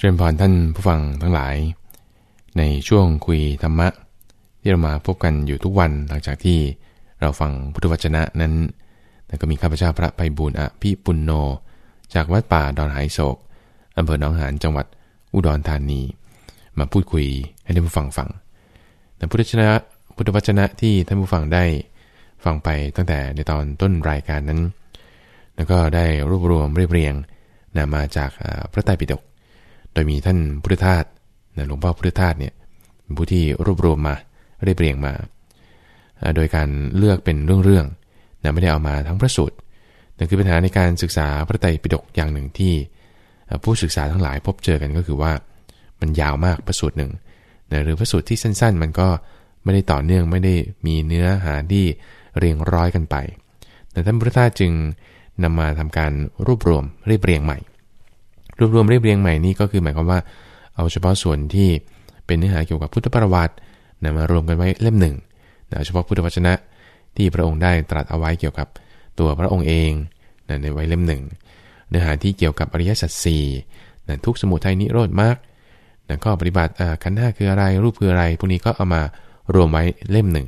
เจริญพรท่านผู้ฟังทั้งหลาย ในช่วงคุยธรรมะ ที่เรามาพบกันอยู่ทุกวันหลังจากที่เราฟังพุทธวจนะนั้นแล้วก็มีข้าพเจ้าพระไปบุญอภิปุณโน จากวัดป่าดอนหายโศกอำเภอหนองหานจังหวัดอุดรธานี มาพูดคุยให้ท่านผู้ฟังฟังแต่พุทธวจนะพุทธวจนะที่ท่านผู้ฟังได้ฟังไปตั้งแต่ในตอนต้นรายการนั้น แล้วก็ได้รวบรวมเรียบเรียงนะมาจากพระไตรปิฎก โดยมีท่านพุทธทาสนะหลวงพ่อพุทธทาสเนี่ยเป็นผู้ที่รวบรวมมาเรียบเรียงมา โดยการเลือกเป็นเรื่องๆนะไม่ได้เอามาทั้งพระสูตรนั่นคือปัญหาในการศึกษาพระไตรปิฎกอย่างหนึ่งที่ ผู้ศึกษาทั้งหลายพบเจอกันก็คือว่ามันยาวมากพระสูตรหนึ่งนะหรือพระสูตรที่สั้น ๆ มันก็ไม่ได้ต่อเนื่องไม่ได้มีเนื้อหาที่เรียงร้อยกันไป แต่ท่านพุทธทาสจึงนำมาทำการรวบรวมเรียบเรียงใหม่ รวบรวมเรียบเรียงใหม่นี่ก็คือหมายความว่า เอาเฉพาะส่วนที่เป็นเนื้อหาเกี่ยวกับพุทธประวัตินะมารวมกันไว้เล่มหนึ่งนะเฉพาะพุทธวจนะที่พระองค์ได้ตรัสเอาไว้เกี่ยวกับตัวพระองค์เองนะในไว้เล่มหนึ่ง เนื้อหาที่เกี่ยวกับอริยสัจสี่นะทุกสมุทัยนิโรธมากนะก็ปฏิบัติขันห้าคืออะไรรูปคืออะไรพวกนี้ก็เอามารวมไว้เล่มหนึ่ง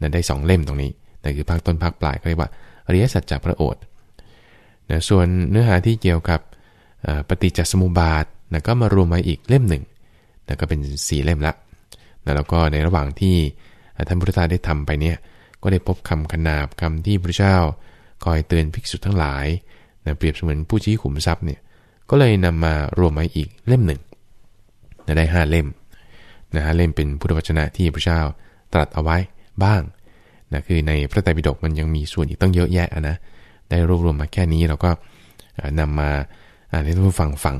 นะได้ 2 เล่มตรงนี้นะคือภาคต้นภาคปลายก็เรียกว่าอริยสัจจากพระโอษฐ์นะส่วนเนื้อหาที่เกี่ยวกับ ปฏิจจสมุปบาทนะก็มารวมไว้อีกเล่มหนึ่งนะก็เป็นสี่เล่มละนะแล้วก็ในระหว่างที่ท่านพุทธทาสได้ทำไปเนี่ยก็ได้พบคำขนาบคำที่พระเจ้าคอยเตือนภิกษุทั้งหลายนะเปรียบเสมือนผู้ชี้ขุมทรัพย์เนี่ยก็เลยนำมารวมไว้อีกเล่มหนึ่งนะได้ห้าเล่มนะฮะเล่มเป็นพุทธวจนะที่พระเจ้าตรัสเอาไว้บ้างนะคือในพระไตรปิฎกมันยังมีส่วนอีกต้องเยอะแยะนะได้รวบรวมมาแค่นี้เราก็นำมา อ่านให้ท่านผู้ฟังฟัง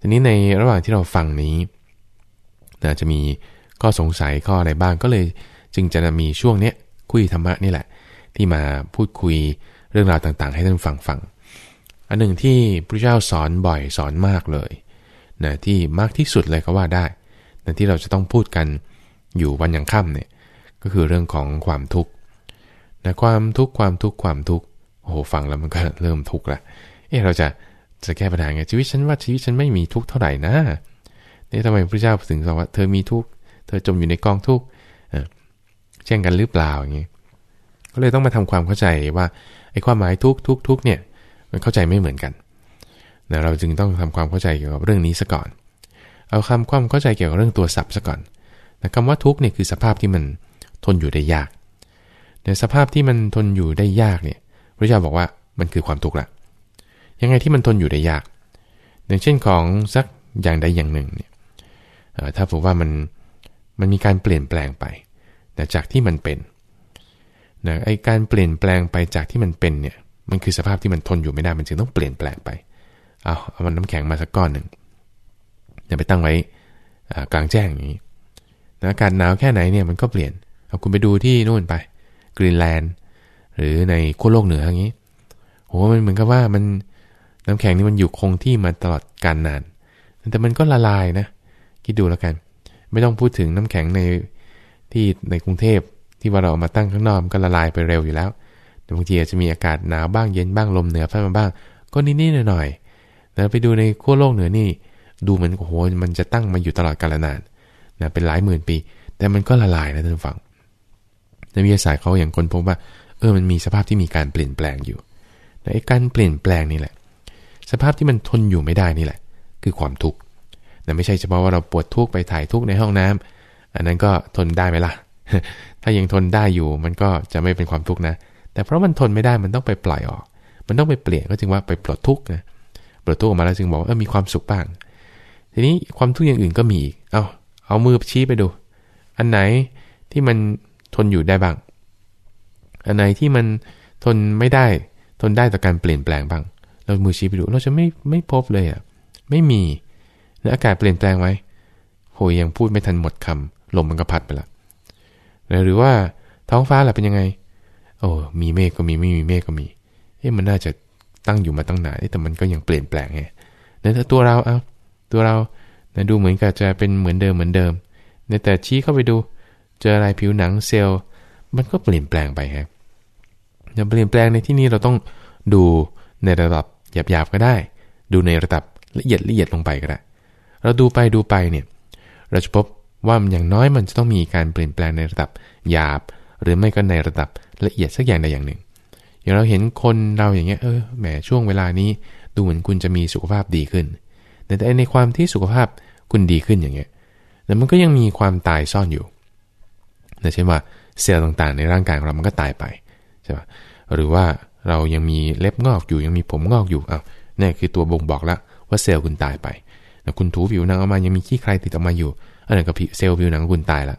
ทีนี้ในระหว่างที่เราฟังนี้นะจะมีข้อสงสัยข้ออะไรบ้างก็เลย จึงจะมีช่วงเนี้ยคุยธรรมะนี่แหละ ที่มาพูดคุยเรื่องราวต่างๆ ให้ท่านฟังฟัง อันหนึ่งที่พระเจ้าสอนบ่อยสอนมากเลยนะที่มากที่สุดเลยก็ว่าได้นะที่เราจะต้องพูดกันอยู่วันยังค่ำเนี่ยก็คือเรื่องของความทุกข์นะความทุกข์ความทุกข์ความทุกข์โอ้โหฟังแล้วมันก็เริ่มทุกข์ละเอ๊ะเราจะ จะแก้ปัญหาไงชีวิตฉันว่าชีวิตฉันไม่มีทุกข์เท่าไหร่นะนี่ทำไมพระเจ้าถึงบอกว่าเธอมีทุกข์เธอจมอยู่ในกองทุกข์แช่งกันหรือเปล่าอย่างนี้ก็เลยต้องมาทำความเข้าใจว่าไอ้ความหมายทุกทุกทุกเนี่ยมันเข้าใจไม่เหมือนกันนะเราจึงต้องทำความเข้าใจเกี่ยวกับเรื่องนี้ซะก่อน เอาคำความเข้าใจเกี่ยวกับเรื่องตัวศัพท์ซะก่อนนะคำว่าทุกเนี่ยคือสภาพที่มันทนอยู่ได้ยากในสภาพที่มันทนอยู่ได้ยากเนี่ยพระเจ้าบอกว่ามันคือความทุกข์ละ ยังไงที่มันทนอยู่ได้ยากอย่างเช่นของสักอย่างใดอย่างหนึ่งเนี่ยถ้าผมว่ามันมันมีการเปลี่ยนแปลงไปแต่จากที่มันเป็นนะไอการเปลี่ยนแปลงไปจากที่มันเป็นเนี่ยมันคือสภาพที่มันทนอยู่ไม่ได้มันจึงต้องเปลี่ยนแปลงไปเอาเอามันน้ำแข็งมาสักก้อนหนึ่งอย่าไปตั้งไว้กลางแจ้งอย่างนี้นะอากาศหนาวแค่ไหนเนี่ยมันก็เปลี่ยนเอาคุณไปดูที่นู่นไปกรีนแลนด์หรือในขั้วโลกเหนืออย่างนี้โหมันเหมือนกับว่ามัน น้ำแข็งนี่มันอยู่คงที่มาตลอดการนาน แต่มันก็ละลายนะ คิดดูแล้วกัน ไม่ต้องพูดถึงน้ำแข็งในที่ในกรุงเทพที่ว่าเราเอามาตั้งข้างนอกก็ละลายไปเร็วอยู่แล้วแต่บางทีอาจจะมีอากาศหนาวบ้างเย็นบ้างลมเหนือพัดมาบ้าง ก็นิดๆหน่อยๆแล้วไปดูในขั้วโลกเหนือนี่ ดูเหมือนโอ้โหมันจะตั้งมาอยู่ตลอดกาลนานนะเป็นหลายหมื่นปี แต่มันก็ละลายนะท่านฟังในวิทยาศาสตร์เขาอย่างคนพบว่าเออมันมีสภาพที่มีการเปลี่ยนแปลงอยู่แต่การเปลี่ยนแปลงนี่แหละ สภาพที่มันทนอยู่ไม่ได้นี่แหละ คือความทุกข์แต่ไม่ใช่เฉพาะว่าเราปวดทุกข์ไปถ่ายทุกข์ในห้องน้ำอันนั้นก็ทนได้ไหมล่ะ ถ้ายังทนได้อยู่มันก็จะไม่เป็นความทุกข์นะ แต่เพราะมันทนไม่ได้มันต้องไปปล่อยออก มันต้องไปเปลี่ยนก็จึงว่าไปปลดทุกข์นะปลดทุกข์ออกมาแล้วจึงบอกว่าเออมีความสุขบ้าง ทีนี้ความทุกข์อย่างอื่นก็มีอีก เอาเอามือชี้ไปดู อันไหนที่มันทนอยู่ได้บ้าง อันไหนที่มันทนไม่ได้ ทนได้ต่อการเปลี่ยนแปลงบ้าง เรามือชี้ไปดู เราจะไม่ไม่พบเลยอะ ไม่มีแล้วอากาศเปลี่ยนแปลงไหมโหยยังพูดไม่ทันหมดคำลมมันก็พัดไปละหรือว่าท้องฟ้าล่ะเป็นยังไง โอ้มีเมฆก็มีไม่มีเมฆก็มี เอ๊ะมันน่าจะตั้งอยู่มาตั้งนานแต่มันก็ยังเปลี่ยนแปลงไงแล้วตัวเราเอาตัวเรานะดูเหมือนกับจะเป็นเหมือนเดิมเหมือนเดิมแต่ชี้เข้าไปดู เจออะไรผิวหนังเซลล์ มันก็เปลี่ยนแปลงไปฮะจะเปลี่ยนแปลงในที่นี้เราต้องดูในระดับ หยาบๆก็ได้ ดูในระดับละเอียดละเอียดลงไปก็ได้ เราดูไปดูไปเนี่ยเราจะพบว่าอย่างน้อยมันจะต้องมีการเปลี่ยนแปลงในระดับหยาบ หรือไม่ก็ในระดับละเอียดสักอย่างใดอย่างหนึ่ง อย่างเราเห็นคนเราอย่างเงี้ยเออแหมช่วงเวลานี้ดูเหมือนคุณจะมีสุขภาพดีขึ้น แต่ในความที่สุขภาพคุณดีขึ้นอย่างเงี้ยแต่มันก็ยังมีความตายซ่อนอยู่นะเช่นว่าเซลล์ต่างๆ ในร่างกายของเรามันก็ตายไปใช่ป่ะหรือว่า เรายังมีเล็บงอกอยู่ยังมีผมงอกอยู่อ้าวนี่คือตัวบ่งบอกแล้วว่าเซลล์คุณตายไปนะคุณถูผิวหนังออกมายังมีขี้ใครติดออกมาอยู่อันนั้นก็เซลล์ผิวหนังคุณตายละ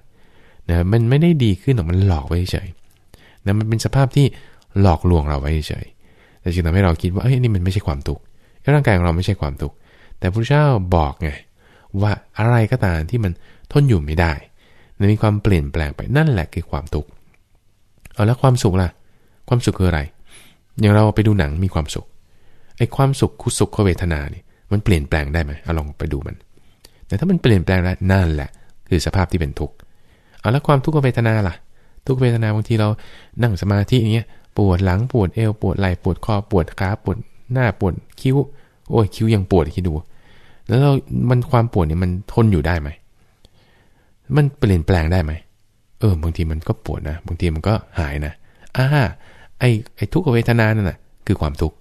นะมันไม่ได้ดีขึ้นหรอกมันหลอกไว้เฉยนะมันเป็นสภาพที่หลอกลวงเราไว้เฉยแต่จึงทำให้เราคิดว่าเอ้ยนี่มันไม่ใช่ความทุกข์ร่างกายของเราไม่ใช่ความทุกข์แต่พระเจ้าบอกไงว่าอะไรก็ตามที่มันทนอยู่ไม่ได้มันมีความเปลี่ยนแปลงไปนั่นแหละคือความทุกข์เอาแล้วความสุขล่ะ ความสุขคืออะไร อย่างเราไปดูหนังมีความสุขไอ้ความสุขคุสุขเวทนานี่มันเปลี่ยนแปลงได้ไหมเอาลองไปดูมัน แต่ถ้ามันเปลี่ยนแปลงแล้วนั่นแหละ คือสภาพที่เป็นทุกข์เอาแล้วความทุกขเวทนาล่ะ ทุกเวทนาบางทีเรานั่งสมาธิอย่างเงี้ยปวดหลังปวดเอวปวดไหล่ปวดคอปวดขาปวดหน้าปวดคิ้ว โอ้ยคิ้วยังปวดคิดดู แล้วเรา มันความปวดเนี่ยมันทนอยู่ได้ไหม มันเปลี่ยนแปลงได้ไหม เออบางทีมันก็ปวดนะ บางทีมันก็หายนะอ่า ไอไอทุกขเวทนานั่นแหะคือความทุกข์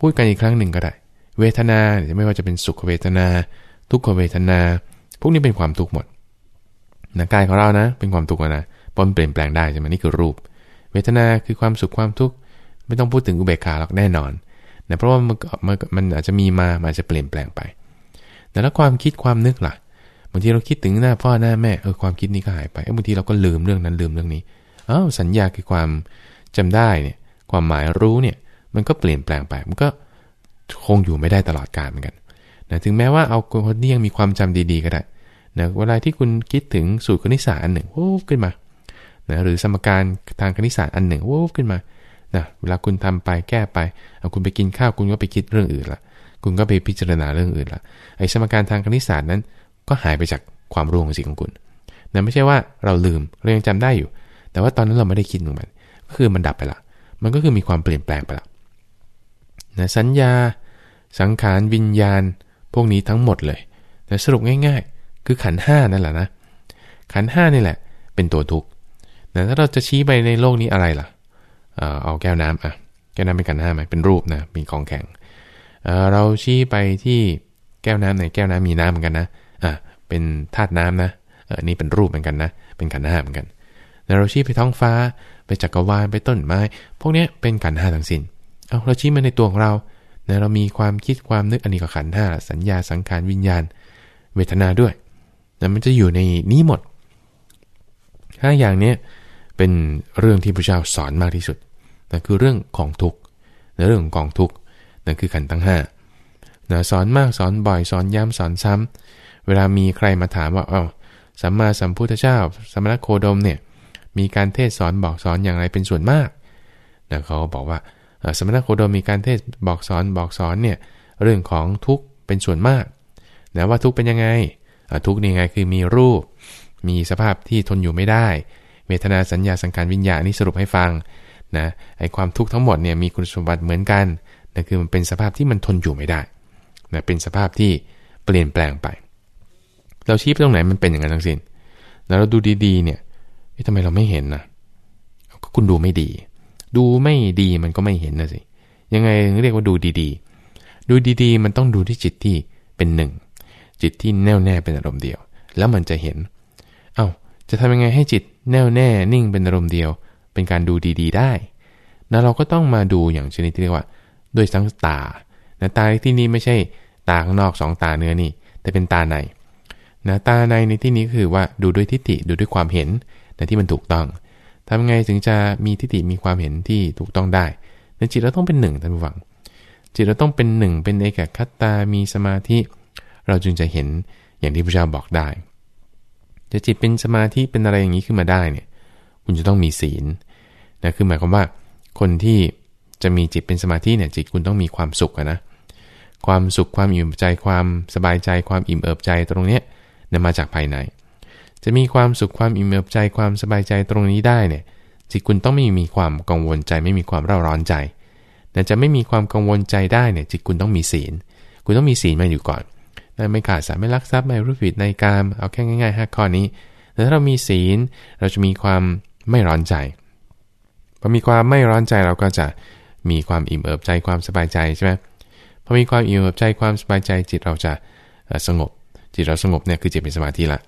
พูดกันอีกครั้งหนึ่งก็ได้ เวทนาไม่ว่าจะเป็นสุขเวทนา ทุกขเวทนา พวกนี้เป็นความทุกข์หมดนะกายของเรานะ เป็นความทุกข์นะเพราะมันเปลี่ยนแปลงได้ใช่ไหมนี่คือรูป เวทนาคือความสุขความทุกข์ไม่ต้องพูดถึงอุเบกขาหรอกแน่นอนนะเพราะว่ามันมันอาจจะมีมามันจะเปลี่ยนแปลงไป แต่แล้วความคิดความนึกล่ะบางทีเราคิดถึงหน้าพ่อหน้าแม่เออความคิดนี้ก็หายไปบางทีเราก็ลืมเรื่องนั้นลืมเรื่องนี้อ้าวสัญญาคือความ จำได้เนี่ยความหมายรู้เนี่ยมันก็เปลี่ยนแปลงไป มันก็คงอยู่ไม่ได้ตลอดกาลเหมือนกันนะถึงแม้ว่าเอาคนที่ยังมีความจำดีๆก็ได้นะเวลาที่คุณคิดถึงสูตรคณิตศาสตร์อันหนึ่งวูบขึ้นมานะหรือสมการทางคณิตศาสตร์อันหนึ่งวูบขึ้นมานะเวลาคุณทำไปแก้ไปเอาคุณไปกินข้าวคุณก็ไปคิดเรื่องอื่นละคุณก็ไปพิจารณาเรื่องอื่นละไอ้สมการทางคณิตศาสตร์นั้น ก็หายไปจากความรู้ของสิ่งของคุณนะไม่ใช่ว่าเราลืมเรายังจำได้อยู่ แต่ว่าตอนนั้นเราไม่ได้คิดถึงมัน คือมันดับไปละ มันก็คือมีความเปลี่ยนแปลงไปละนะสัญญา สังขารวิญญาณ พวกนี้ทั้งหมดเลยแต่สรุปง่าย ๆ คือขันห้านั่นแหละนะขันห้านี่แหละ เป็นตัวทุกข์แต่ถ้าเราจะชี้ไปในโลกนี้อะไรล่ะ เอาแก้วน้ำอะ แก้วน้ำเป็นขันห้าไหมเป็นรูปนะมีของแข็งเเราชี้ไปที่แก้วน้ำในแก้วน้ำมีน้ำเหมือนกันนะอะเป็นธาตุน้ำนะเออนี่เป็นรูปเหมือนกันนะ เป็นขันห้าเหมือนกันแล้วเราชี้ไปท้องฟ้า ไปจักรวาลไปต้นไม้ พวกนี้เป็นขันห้าทั้งสิน้นเอาเราชี้มาในตัวของเรานะเรามีความคิดความนึกอันนี้ก็ขันห้าสัญญาสังขารวิญญาณ เวทนาด้วยนะมันจะอยู่ในนี้หมดห้าอย่างนี้เป็นเรื่องที่พระเจ้าสอนมากที่สุดนั่นคือเรื่องของทุกข์เรื่องของกองทุกข์นั่นคือขันตั้งห้านะสอนมากสอนบ่อยสอนย้ำสอนซ้ำเวลามีใครมาถามว่าเอา้าสัมมาสัมพุทธเจ้าสมณโคดมเนี่ย มีการเทศสอนบอกสอนอย่างไรเป็นส่วนมากนะเขาบอกว่าสมณโคดมมีการเทศบอกสอนบอกสอนเนี่ยเรื่องของทุกข์เป็นส่วนมากนะว่าทุกข์เป็นยังไงทุกข์นี่ไงคือมีรูป มีสภาพที่ทนอยู่ไม่ได้เวทนาสัญญาสังขารวิญญาณนี่สรุปให้ฟังนะไอความทุกข์ทั้งหมดเนี่ยมีคุณสมบัติเหมือนกันนะคือมันเป็นสภาพที่มันทนอยู่ไม่ได้นะเป็นสภาพที่เปลี่ยนแปลงไป เราชี้ไปตรงไหนมันเป็นอย่างนั้นทั้งสิน้นแล้วเราดูดีๆเนี่ย ทำไมเราไม่เห็นนะก็คุณดูไม่ดี ดูไม่ดีมันก็ไม่เห็นนะสิยังไงเรียกว่าดูดีๆ ดูดีๆ มันต้องดูที่จิตที่เป็นหนึ่งจิตที่แน่วแน่เป็นอารมณ์เดียว แล้วมันจะเห็น เอา้าจะทำยังไงให้จิตแน่วแน่นิ่งเป็นอารมณ์เดียว เป็นการดูดีๆ ได้นะเราก็ต้องมาดูอย่างชนิดที่เรียกว่า ด้วยทั้งตานะตาที่นี้ไม่ใช่ตาข้างนอกสองตาเนื้อนี่ แต่เป็นตาในนะตาในในที่นี้คือว่าดูด้วยทิฏฐิดูด้วยความเห็น แต่ที่มันถูกต้องทำไงถึงจะมีทิฏฐิมีความเห็นที่ถูกต้องได้ในจิตเราต้องเป็นหนึ่งท่านผู้ฟัง จิตเราต้องเป็นหนึ่งเป็นเอกคัตตา มีสมาธิ เราจึงจะเห็นอย่างที่พระเจ้าบอกได้ จะจิตเป็นสมาธิเป็นอะไรอย่างนี้ขึ้นมาได้เนี่ยคุณจะต้องมีศีลนะคือหมายความว่า คนที่จะมีจิตเป็นสมาธิเนี่ยจิตคุณต้องมีความสุขนะความสุขความอิ่มใจความสบายใจความอิ่มเอิบใจตรงเนี้ยนมาจากภายใน จะมีความสุขความอิ่มเอิบใจความสบายใจตรงนี้ได้เนี่ยจิตคุณต้องไม่มีความกังวลใจ ไม่มีความเร่าร้อนใจแต่จะไม่มีความกังวลใจได้เนี่ยจิตคุณต้องมีศีล คุณต้องมีศีลมาอยู่ก่อนไม่ขาดสารไม่ลักทรัพย์ไม่รู้ผิดในกามเอาแค่ง่ายๆห้าข้อนี้แต่ถ้าเรามีศีลเราจะมีความไม่ร้อนใจพอมีความไม่ร้อนใจเราก็จะมีความอิ่มเอิบใจความสบายใจใช่ไหมพอมีความอิ่มเอิบใจความสบายใจจิตเราจะสงบ จิตเราสงบเนี่ยคือจิตเป็นสมาธิละ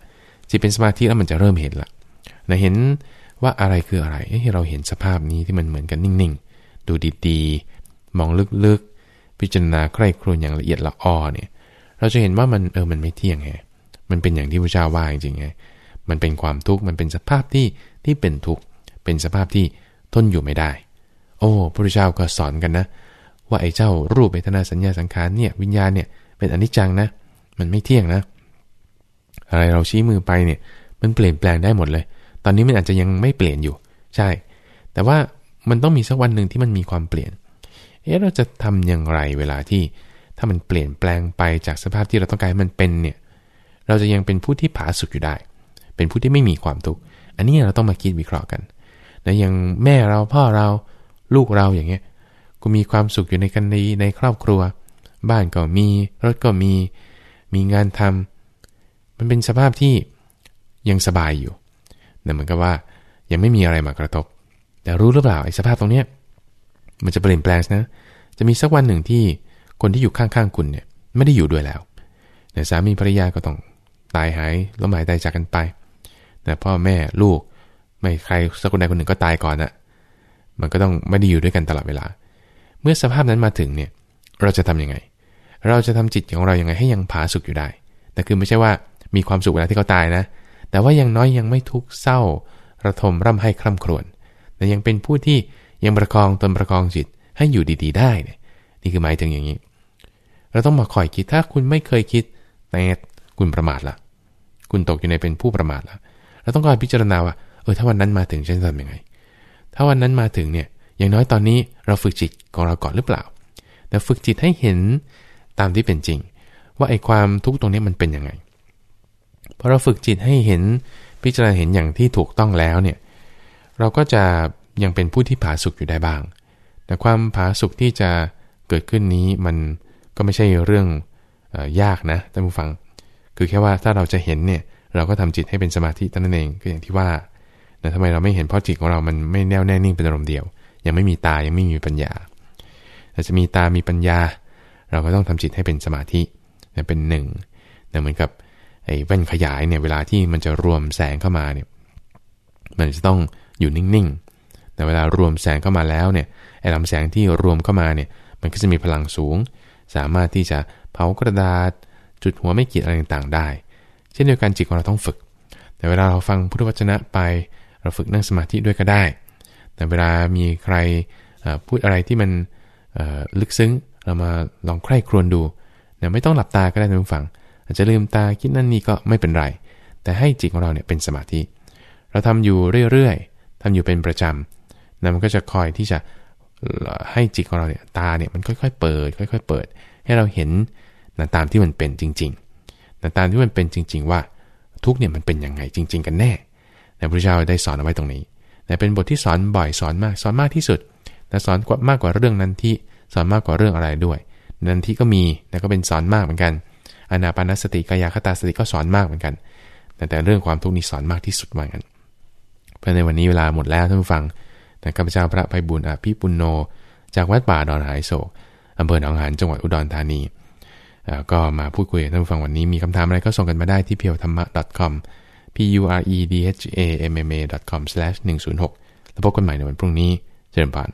จิตเป็นสมาธิแล้วมันจะเริ่มเห็นละนะเห็นว่าอะไรคืออะไรเฮ้เราเห็นสภาพนี้ที่มันเหมือนกันนิ่งๆ ดูดีๆ มองลึกๆ พิจารณาใคร่ครวญอย่างละเอียดละอ้อเนี่ย เราจะเห็นว่ามันเออ มันไม่เที่ยงไง มันเป็นอย่างที่พระเจ้าว่าจริงๆไง มันเป็นความทุกข์ มันเป็นสภาพที่ที่เป็นทุกข์ เป็นสภาพที่ทนอยู่ไม่ได้ โอ้พระพุทธเจ้าก็สอนกันนะ ว่าไอ้เจ้ารูปเวทนาสัญญาสังขารเนี่ยวิญญาณเนี่ยเป็นอนิจจังนะ มันไม่เที่ยงนะ อะไรเราชี้มือไปเนี่ย มันเปลี่ยนแปลงได้หมดเลย ตอนนี้มันอาจจะยังไม่เปลี่ยนอยู่ ใช่ แต่ว่ามันต้องมีสักวันหนึ่งที่มันมีความเปลี่ยน เอ๊ะเราจะทำอย่างไรเวลาที่ถ้ามันเปลี่ยนแปลงไปจากสภาพที่เราต้องการมันเป็นเนี่ย เราจะยังเป็นผู้ที่ผาสุกอยู่ได้ เป็นผู้ที่ไม่มีความทุกข์ อันนี้เราต้องมาคิดวิเคราะห์กันนะอย่างแม่เราพ่อเราลูกเราอย่างเงี้ยก็มีความสุขอยู่ในกันในในครอบครัว บ้านก็มี รถก็มี มีงานทำ มันเป็นสภาพที่ยังสบายอยู่นะเหมือนกับว่ายังไม่มีอะไรมากระทบ แต่รู้หรือเปล่าไอ้สภาพตรงเนี้ยมันจะเปลี่ยนแปลงนะ จะมีสักวันหนึ่งที่คนที่อยู่ข้างๆคุณเนี่ยไม่ได้อยู่ด้วยแล้วแต่สามีภรรยาก็ต้องตายหายล้มหายตายจากกันไป แต่พ่อแม่ลูกไม่ใครสักคนใดคนหนึ่งก็ตายก่อนอะมันก็ต้องไม่ได้อยู่ด้วยกันตลอดเวลา เมื่อสภาพนั้นมาถึงเนี่ยเราจะทํำยังไง เราจะทำจิตของเรายังไงให้ยังผาสุกอยู่ได้ แต่คือไม่ใช่ว่า มีความสุขเวลาที่เขาตายนะ แต่ว่ายังน้อยยังไม่ทุกข์เศร้า ระทมร่ำให้คร่ำครวญแต่ยังเป็นผู้ที่ยังประคองตนประคองจิตให้อยู่ดีๆ ได้เนี่ยนี่คือหมายถึงอย่างนี้ เราต้องมาคอยคิดถ้าคุณไม่เคยคิดแต่คุณประมาทละคุณตกอยู่ในเป็นผู้ประมาทละเราต้องคอยพิจารณาว่าเออถ้าวันนั้นมาถึงฉันจะทำยังไง ถ้าวันนั้นมาถึงเนี่ยอย่างน้อยตอนนี้เราฝึกจิตของเราก่อนหรือเปล่า แต่ฝึกจิตให้เห็นตามที่เป็นจริง ว่าไอ้ความทุกข์ตรงนี้มันเป็นยังไง พอเราฝึกจิตให้เห็นพิจารณาเห็นอย่างที่ถูกต้องแล้วเนี่ย เราก็จะยังเป็นผู้ที่ผาสุกอยู่ได้บ้าง แต่ความผาสุกที่จะเกิดขึ้นนี้มันก็ไม่ใช่เรื่องอยากนะท่านผู้ฟัง คือแค่ว่าถ้าเราจะเห็นเนี่ยเราก็ทำจิตให้เป็นสมาธิตั้นเองก็อย่างที่ว่าแต่ทำไมเราไม่เห็นเพราะจิตของเรามันไม่แน่วแน่นิ่งเป็นอารมณ์เดียว ยังไม่มีตายังไม่มีปัญญาแต่จะมีตามีปัญญา เราก็ต้องทำจิตให้เป็นสมาธิเป็นหนึ่งเหมือนกับ ไอ้แว่นขยายเนี่ยเวลาที่มันจะรวมแสงเข้ามาเนี่ยมันจะต้องอยู่นิ่งๆ แต่เวลารวมแสงเข้ามาแล้วเนี่ยไอ้ลำแสงที่รวมเข้ามาเนี่ยมันก็จะมีพลังสูง สามารถที่จะเผากระดาษ จุดหัวไม่กีดอะไรต่างๆได้ เช่นเดียวกันจิตของเราต้องฝึก แต่เวลาเราฟังพุทธวจนะไป เราฝึกนั่งสมาธิด้วยก็ได้ แต่เวลามีใครพูดอะไรที่มันลึกซึ้ง เรามาลองใคร่ครวญดูเนี่ยไม่ต้องหลับตาก็ได้นะคุณฟัง อาจจะลืมตาคิดนั่นนี่ก็ไม่เป็นไร แต่ให้จิตของเราเนี่ยเป็นสมาธิ เราทำอยู่เรื่อยๆทำอยู่เป็นประจำนะมันก็จะคอยที่จะให้จิตของเราเนี่ยตาเนี่ยมันค่อยๆ เปิด ค่อย ๆ เปิด ให้เราเห็นนะตามที่มันเป็นจริงๆนะตามที่มันเป็นจริง ๆ ว่าทุกเนี่ยมันเป็นยังไงจริง ๆ กันแน่แต่พระเจ้าได้สอนเอาไว้ตรงนี้แต่เป็นบทที่สอนบ่อยสอนมากสอนมากที่สุดแต่สอนกว่ามากกว่าเรื่องนั้นที่สอนมากกว่าเรื่องอะไรด้วย นั้นที่ก็มีแต่ก็เป็นสอนมากเหมือนกัน อนาปานสติกายคตาสติก็สอนมากเหมือนกัน แต่แต่เรื่องความทุกข์นี่สอนมากที่สุดมือนกันเพราะในวันนี้เวลาหมดแล้วท่านผู้ฟังแต่ข้าพเจ้าพระภัยบุญอภิปุณโน จากวัดป่าดอนหายโศกอำเภอหนองหานจังหวัดอุดรธานีก็มาพูดคุยท่านผู้ฟังวันนี้มีคำถามอะไรก็ส่งกันมาได้ที่เพียวธรรมะ .com p u r e d h a m m a com 106แล้วพบกันใหม่ในวันพรุ่งนี้ เจริญพร